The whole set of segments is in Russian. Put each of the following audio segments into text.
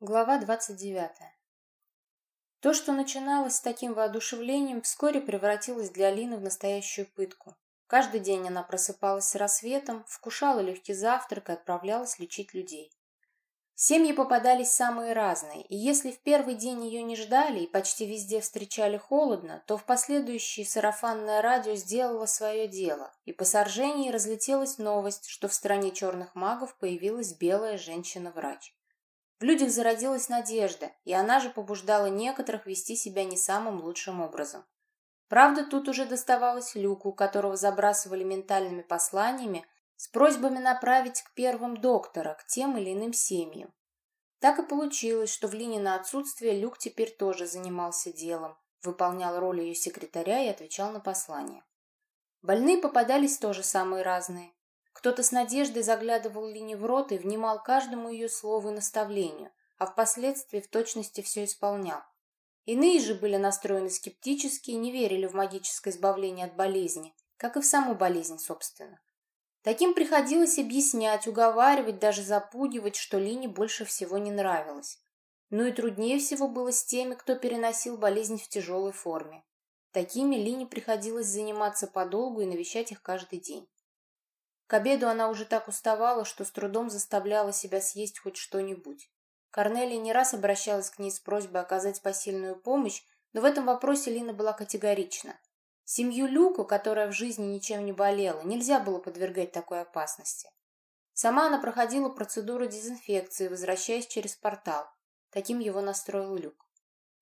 Глава 29. То, что начиналось с таким воодушевлением, вскоре превратилось для Алины в настоящую пытку. Каждый день она просыпалась с рассветом, вкушала легкий завтрак и отправлялась лечить людей. Семьи попадались самые разные, и если в первый день ее не ждали и почти везде встречали холодно, то в последующие сарафанное радио сделало свое дело, и по соржении разлетелась новость, что в стране черных магов появилась белая женщина-врач. В людях зародилась надежда, и она же побуждала некоторых вести себя не самым лучшим образом. Правда, тут уже доставалось Люку, которого забрасывали ментальными посланиями с просьбами направить к первым доктора, к тем или иным семьям. Так и получилось, что в Лине отсутствие Люк теперь тоже занимался делом, выполнял роль ее секретаря и отвечал на послания. Больные попадались тоже самые разные. Кто-то с надеждой заглядывал Лине в рот и внимал каждому ее слову и наставлению, а впоследствии в точности все исполнял. Иные же были настроены скептически и не верили в магическое избавление от болезни, как и в саму болезнь, собственно. Таким приходилось объяснять, уговаривать, даже запугивать, что Лине больше всего не нравилось. Ну и труднее всего было с теми, кто переносил болезнь в тяжелой форме. Такими Лине приходилось заниматься подолгу и навещать их каждый день. К обеду она уже так уставала, что с трудом заставляла себя съесть хоть что-нибудь. Корнелия не раз обращалась к ней с просьбой оказать посильную помощь, но в этом вопросе Лина была категорична. Семью Люку, которая в жизни ничем не болела, нельзя было подвергать такой опасности. Сама она проходила процедуру дезинфекции, возвращаясь через портал. Таким его настроил Люк.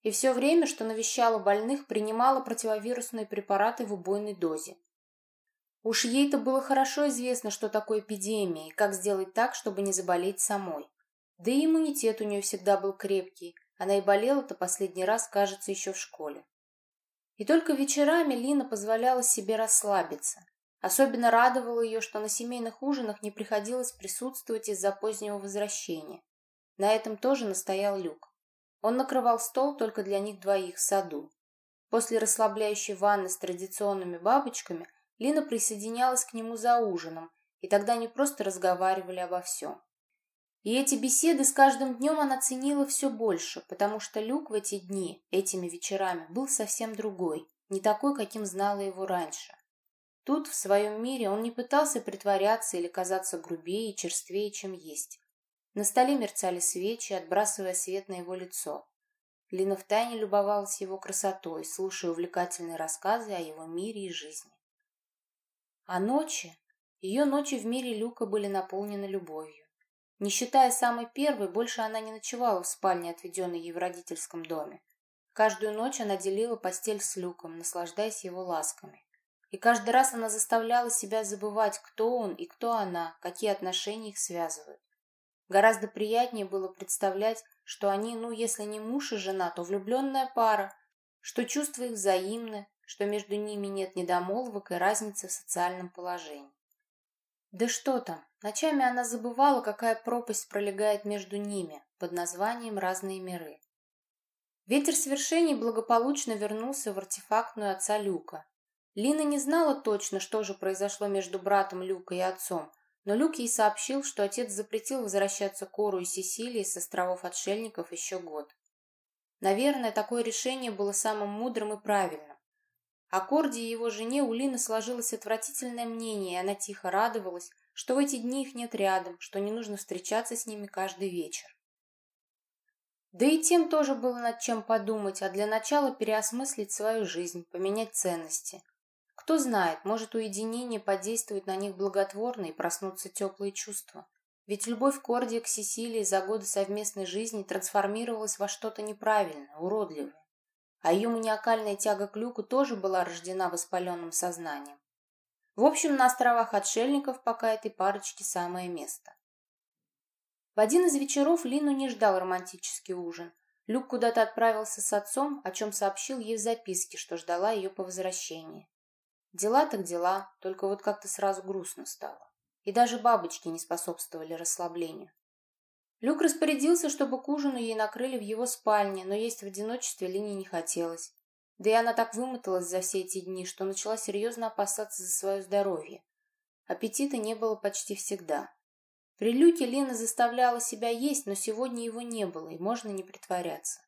И все время, что навещала больных, принимала противовирусные препараты в убойной дозе. Уж ей-то было хорошо известно, что такое эпидемия и как сделать так, чтобы не заболеть самой. Да и иммунитет у нее всегда был крепкий. Она и болела-то последний раз, кажется, еще в школе. И только вечерами Лина позволяла себе расслабиться. Особенно радовало ее, что на семейных ужинах не приходилось присутствовать из-за позднего возвращения. На этом тоже настоял Люк. Он накрывал стол только для них двоих в саду. После расслабляющей ванны с традиционными бабочками Лина присоединялась к нему за ужином, и тогда они просто разговаривали обо всем. И эти беседы с каждым днем она ценила все больше, потому что Люк в эти дни, этими вечерами, был совсем другой, не такой, каким знала его раньше. Тут, в своем мире, он не пытался притворяться или казаться грубее и черствее, чем есть. На столе мерцали свечи, отбрасывая свет на его лицо. Лина втайне любовалась его красотой, слушая увлекательные рассказы о его мире и жизни. А ночи? Ее ночи в мире Люка были наполнены любовью. Не считая самой первой, больше она не ночевала в спальне, отведенной ей в родительском доме. Каждую ночь она делила постель с Люком, наслаждаясь его ласками. И каждый раз она заставляла себя забывать, кто он и кто она, какие отношения их связывают. Гораздо приятнее было представлять, что они, ну, если не муж и жена, то влюбленная пара, что чувства их взаимны, что между ними нет недомолвок и разницы в социальном положении. Да что там, ночами она забывала, какая пропасть пролегает между ними под названием «Разные миры». Ветер свершений благополучно вернулся в артефактную отца Люка. Лина не знала точно, что же произошло между братом Люка и отцом, но Люк ей сообщил, что отец запретил возвращаться к Ору и Сесилии с островов отшельников еще год. Наверное, такое решение было самым мудрым и правильным. О Корде и его жене у Лины сложилось отвратительное мнение, и она тихо радовалась, что в эти дни их нет рядом, что не нужно встречаться с ними каждый вечер. Да и тем тоже было над чем подумать, а для начала переосмыслить свою жизнь, поменять ценности. Кто знает, может уединение подействует на них благотворно и проснутся теплые чувства. Ведь любовь Кордия к Сесилии за годы совместной жизни трансформировалась во что-то неправильное, уродливое а ее маниакальная тяга к люку тоже была рождена воспаленным сознанием. В общем, на островах отшельников пока этой парочке самое место. В один из вечеров Лину не ждал романтический ужин. Люк куда-то отправился с отцом, о чем сообщил ей в записке, что ждала ее по возвращении. Дела так дела, только вот как-то сразу грустно стало. И даже бабочки не способствовали расслаблению. Люк распорядился, чтобы к ужину ей накрыли в его спальне, но есть в одиночестве Лине не хотелось. Да и она так вымоталась за все эти дни, что начала серьезно опасаться за свое здоровье. Аппетита не было почти всегда. При люке Лина заставляла себя есть, но сегодня его не было, и можно не притворяться.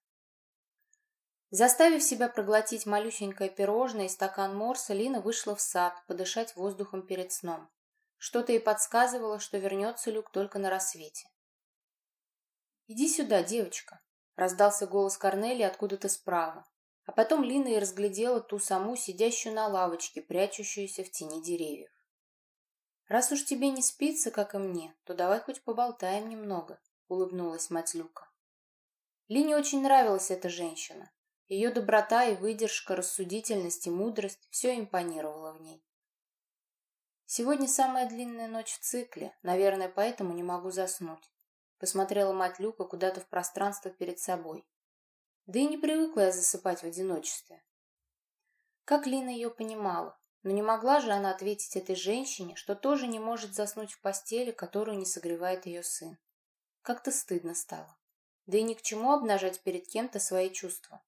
Заставив себя проглотить малюсенькое пирожное и стакан морса, Лина вышла в сад подышать воздухом перед сном. Что-то ей подсказывало, что вернется Люк только на рассвете. «Иди сюда, девочка», — раздался голос Корнели откуда-то справа. А потом Лина и разглядела ту саму, сидящую на лавочке, прячущуюся в тени деревьев. «Раз уж тебе не спится, как и мне, то давай хоть поболтаем немного», — улыбнулась мать Люка. Лине очень нравилась эта женщина. Ее доброта и выдержка, рассудительность и мудрость — все импонировало в ней. «Сегодня самая длинная ночь в цикле, наверное, поэтому не могу заснуть», — посмотрела мать Люка куда-то в пространство перед собой. Да и не привыкла я засыпать в одиночестве. Как Лина ее понимала, но не могла же она ответить этой женщине, что тоже не может заснуть в постели, которую не согревает ее сын. Как-то стыдно стало. Да и ни к чему обнажать перед кем-то свои чувства.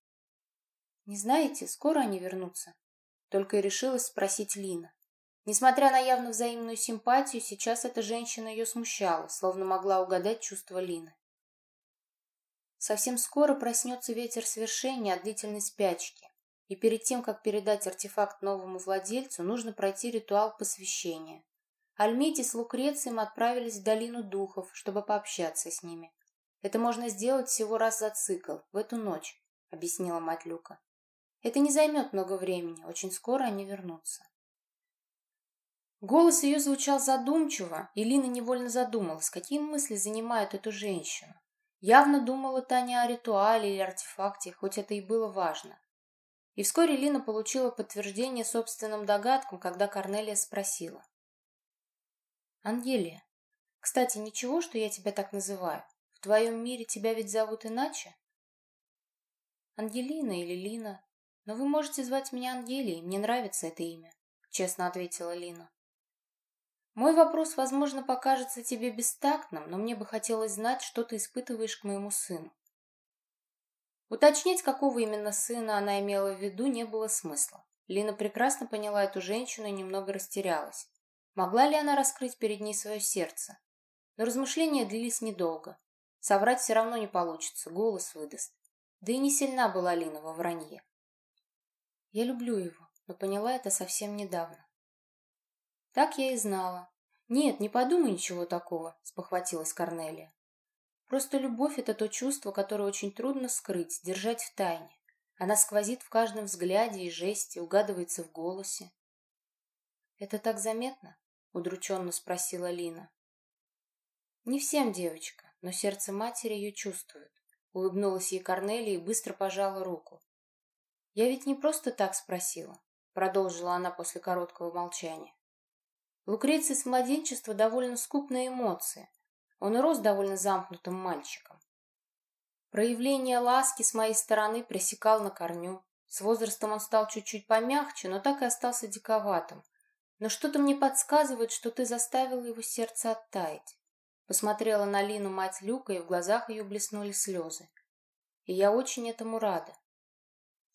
«Не знаете, скоро они вернутся?» Только и решилась спросить Лина. Несмотря на явно взаимную симпатию, сейчас эта женщина ее смущала, словно могла угадать чувства Лины. Совсем скоро проснется ветер свершения от длительной спячки, и перед тем, как передать артефакт новому владельцу, нужно пройти ритуал посвящения. Альмети с Лукрецием отправились в долину духов, чтобы пообщаться с ними. Это можно сделать всего раз за цикл, в эту ночь, объяснила мать Люка. Это не займет много времени, очень скоро они вернутся. Голос ее звучал задумчиво, и Лина невольно задумалась, какие мысли занимают эту женщину. Явно думала Таня о ритуале или артефакте, хоть это и было важно. И вскоре Лина получила подтверждение собственным догадкам, когда Корнелия спросила. «Ангелия, кстати, ничего, что я тебя так называю? В твоем мире тебя ведь зовут иначе?» «Ангелина или Лина. Но вы можете звать меня Ангелией, мне нравится это имя», — честно ответила Лина. «Мой вопрос, возможно, покажется тебе бестактным, но мне бы хотелось знать, что ты испытываешь к моему сыну. Уточнять, какого именно сына она имела в виду, не было смысла. Лина прекрасно поняла эту женщину и немного растерялась. Могла ли она раскрыть перед ней свое сердце? Но размышления длились недолго. Соврать все равно не получится, голос выдаст. Да и не сильна была Лина во вранье. Я люблю его, но поняла это совсем недавно. Так я и знала. Нет, не подумай ничего такого, спохватилась Корнелия. Просто любовь — это то чувство, которое очень трудно скрыть, держать в тайне. Она сквозит в каждом взгляде и жесте, угадывается в голосе. «Это так заметно?» — удрученно спросила Лина. «Не всем, девочка, но сердце матери ее чувствует», — улыбнулась ей Корнелия и быстро пожала руку. «Я ведь не просто так спросила», — продолжила она после короткого молчания. Лукреций с младенчества довольно скуп на эмоции, он рос довольно замкнутым мальчиком. Проявление ласки с моей стороны пресекал на корню. С возрастом он стал чуть-чуть помягче, но так и остался диковатым. Но что-то мне подсказывает, что ты заставила его сердце оттаять. Посмотрела на Лину мать Люка, и в глазах ее блеснули слезы. И я очень этому рада.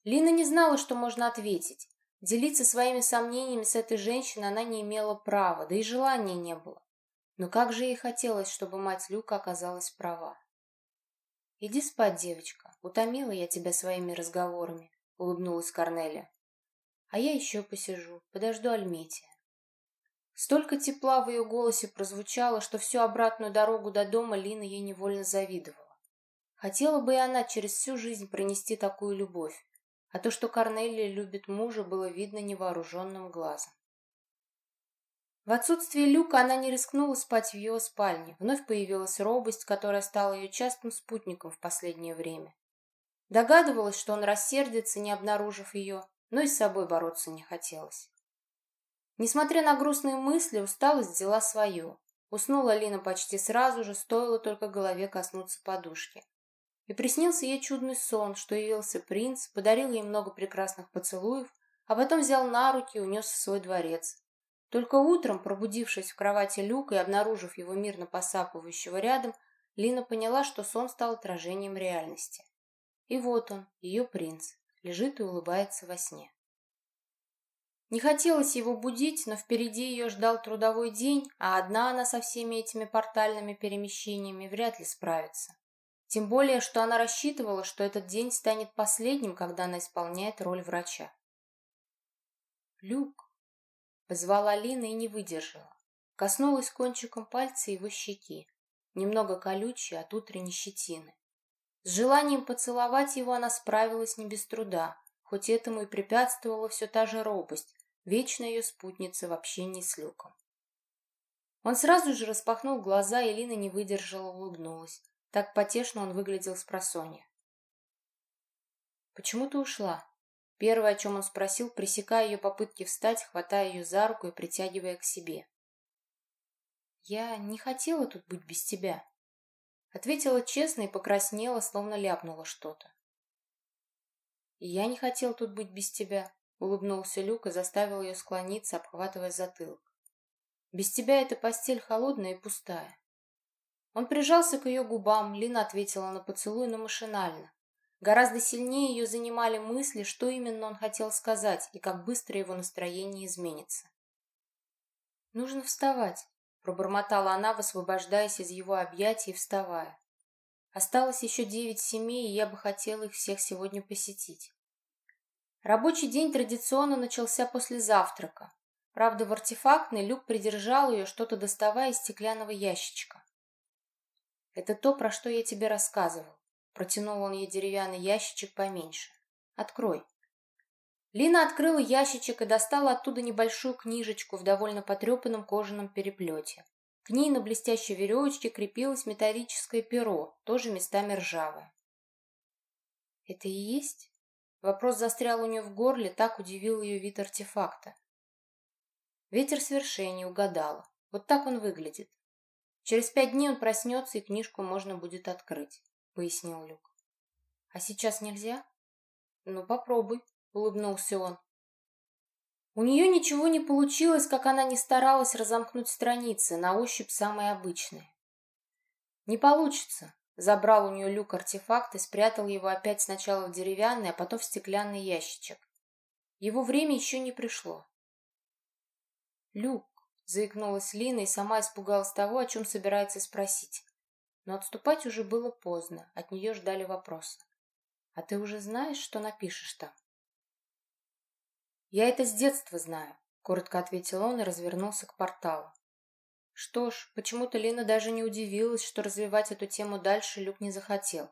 Лина не знала, что можно ответить. Делиться своими сомнениями с этой женщиной она не имела права, да и желания не было. Но как же ей хотелось, чтобы мать Люка оказалась права. «Иди спать, девочка. Утомила я тебя своими разговорами», — улыбнулась Корнелия. «А я еще посижу, подожду Альметия». Столько тепла в ее голосе прозвучало, что всю обратную дорогу до дома Лина ей невольно завидовала. Хотела бы и она через всю жизнь пронести такую любовь, а то, что Корнелия любит мужа, было видно невооруженным глазом. В отсутствие Люка она не рискнула спать в его спальне. Вновь появилась робость, которая стала ее частым спутником в последнее время. Догадывалась, что он рассердится, не обнаружив ее, но и с собой бороться не хотелось. Несмотря на грустные мысли, усталость взяла свое. Уснула Лина почти сразу же, стоило только голове коснуться подушки. И приснился ей чудный сон, что явился принц, подарил ей много прекрасных поцелуев, а потом взял на руки и унес в свой дворец, только утром, пробудившись в кровати Люка и обнаружив его мирно посапывающего рядом, Лина поняла, что сон стал отражением реальности. И вот он, ее принц, лежит и улыбается во сне. Не хотелось его будить, но впереди ее ждал трудовой день, а одна она со всеми этими портальными перемещениями вряд ли справится. Тем более, что она рассчитывала, что этот день станет последним, когда она исполняет роль врача. «Люк!» — позвала Лина и не выдержала. Коснулась кончиком пальца его щеки, немного колючей от утренней щетины. С желанием поцеловать его она справилась не без труда, хоть этому и препятствовала все та же робость, вечная ее спутница в общении с Люком. Он сразу же распахнул глаза, и Лина не выдержала, улыбнулась. Так потешно он выглядел с просонья. «Почему ты ушла?» Первое, о чем он спросил, пресекая ее попытки встать, хватая ее за руку и притягивая к себе. «Я не хотела тут быть без тебя», — ответила честно и покраснела, словно ляпнула что-то. «И я не хотел тут быть без тебя», — улыбнулся Люк и заставил ее склониться, обхватывая затылок. «Без тебя эта постель холодная и пустая. Он прижался к ее губам, Лина ответила на поцелуй, но машинально. Гораздо сильнее ее занимали мысли, что именно он хотел сказать и как быстро его настроение изменится. «Нужно вставать», — пробормотала она, высвобождаясь из его объятий и вставая. «Осталось еще девять семей, и я бы хотела их всех сегодня посетить». Рабочий день традиционно начался после завтрака. Правда, в артефактный Люк придержал ее, что-то доставая из стеклянного ящичка. «Это то, про что я тебе рассказывал». Протянул он ей деревянный ящичек поменьше. «Открой». Лина открыла ящичек и достала оттуда небольшую книжечку в довольно потрепанном кожаном переплете. К ней на блестящей веревочке крепилось металлическое перо, тоже местами ржавое. «Это и есть?» Вопрос застрял у нее в горле, так удивил ее вид артефакта. Ветер свершения угадала. Вот так он выглядит. Через пять дней он проснется, и книжку можно будет открыть», — пояснил Люк. «А сейчас нельзя?» «Ну, попробуй», — улыбнулся он. У нее ничего не получилось, как она не старалась разомкнуть страницы, на ощупь самые обычные. «Не получится», — забрал у нее Люк артефакт и спрятал его опять сначала в деревянный, а потом в стеклянный ящичек. Его время еще не пришло. «Люк, Заикнулась Лина и сама испугалась того, о чем собирается спросить. Но отступать уже было поздно, от нее ждали вопросы. «А ты уже знаешь, что напишешь там?» «Я это с детства знаю», — коротко ответил он и развернулся к порталу. Что ж, почему-то Лина даже не удивилась, что развивать эту тему дальше Люк не захотел.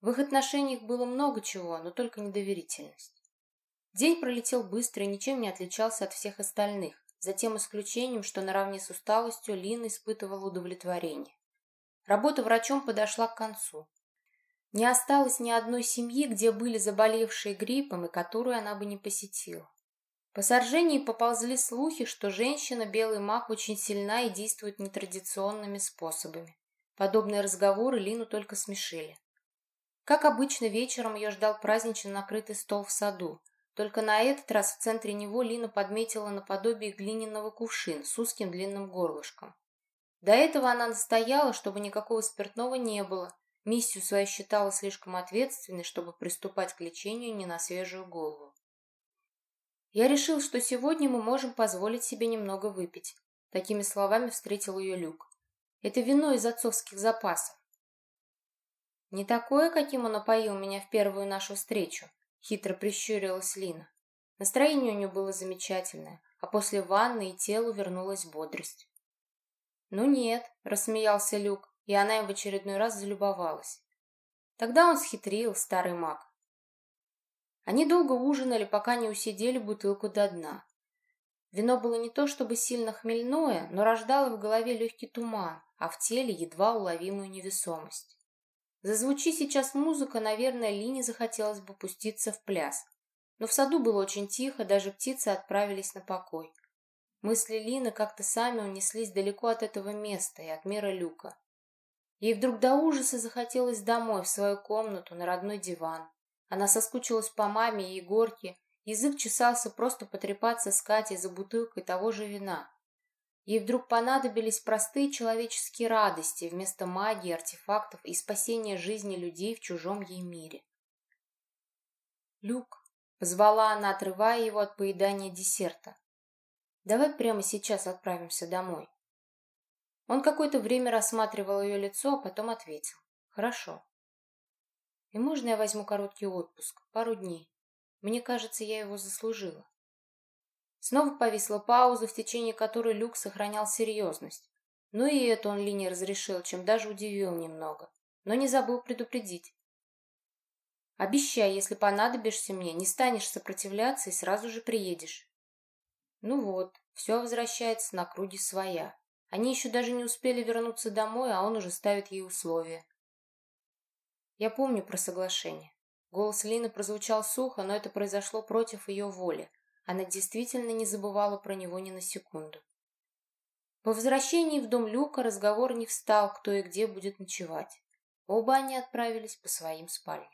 В их отношениях было много чего, но только недоверительность. День пролетел быстро и ничем не отличался от всех остальных за тем исключением, что наравне с усталостью Лина испытывала удовлетворение. Работа врачом подошла к концу. Не осталось ни одной семьи, где были заболевшие гриппом и которую она бы не посетила. По соржении поползли слухи, что женщина белый маг очень сильна и действует нетрадиционными способами. Подобные разговоры Лину только смешили. Как обычно, вечером ее ждал празднично накрытый стол в саду, только на этот раз в центре него Лина подметила наподобие глиняного кувшин с узким длинным горлышком. До этого она настояла, чтобы никакого спиртного не было. Миссию свою считала слишком ответственной, чтобы приступать к лечению не на свежую голову. «Я решил, что сегодня мы можем позволить себе немного выпить», такими словами встретил ее Люк. «Это вино из отцовских запасов». «Не такое, каким он опоил меня в первую нашу встречу», Хитро прищурилась Лина. Настроение у нее было замечательное, а после ванны и телу вернулась бодрость. «Ну нет», — рассмеялся Люк, и она им в очередной раз залюбовалась. Тогда он схитрил, старый маг. Они долго ужинали, пока не усидели бутылку до дна. Вино было не то чтобы сильно хмельное, но рождало в голове легкий туман, а в теле едва уловимую невесомость. Зазвучи сейчас музыка, наверное, Лине захотелось бы пуститься в пляс. Но в саду было очень тихо, даже птицы отправились на покой. Мысли Лины как-то сами унеслись далеко от этого места и от мира Люка. Ей вдруг до ужаса захотелось домой, в свою комнату, на родной диван. Она соскучилась по маме и Егорке, язык чесался просто потрепаться с Катей за бутылкой того же вина. Ей вдруг понадобились простые человеческие радости вместо магии, артефактов и спасения жизни людей в чужом ей мире. «Люк», — Позвала она, отрывая его от поедания десерта. «Давай прямо сейчас отправимся домой». Он какое-то время рассматривал ее лицо, а потом ответил. «Хорошо». «И можно я возьму короткий отпуск? Пару дней? Мне кажется, я его заслужила». Снова повисла пауза, в течение которой Люк сохранял серьезность. Ну и это он Ли не разрешил, чем даже удивил немного. Но не забыл предупредить. «Обещай, если понадобишься мне, не станешь сопротивляться и сразу же приедешь». Ну вот, все возвращается на круги своя. Они еще даже не успели вернуться домой, а он уже ставит ей условия. Я помню про соглашение. Голос Лины прозвучал сухо, но это произошло против ее воли. Она действительно не забывала про него ни на секунду. По возвращении в дом Люка разговор не встал, кто и где будет ночевать. Оба они отправились по своим спальням.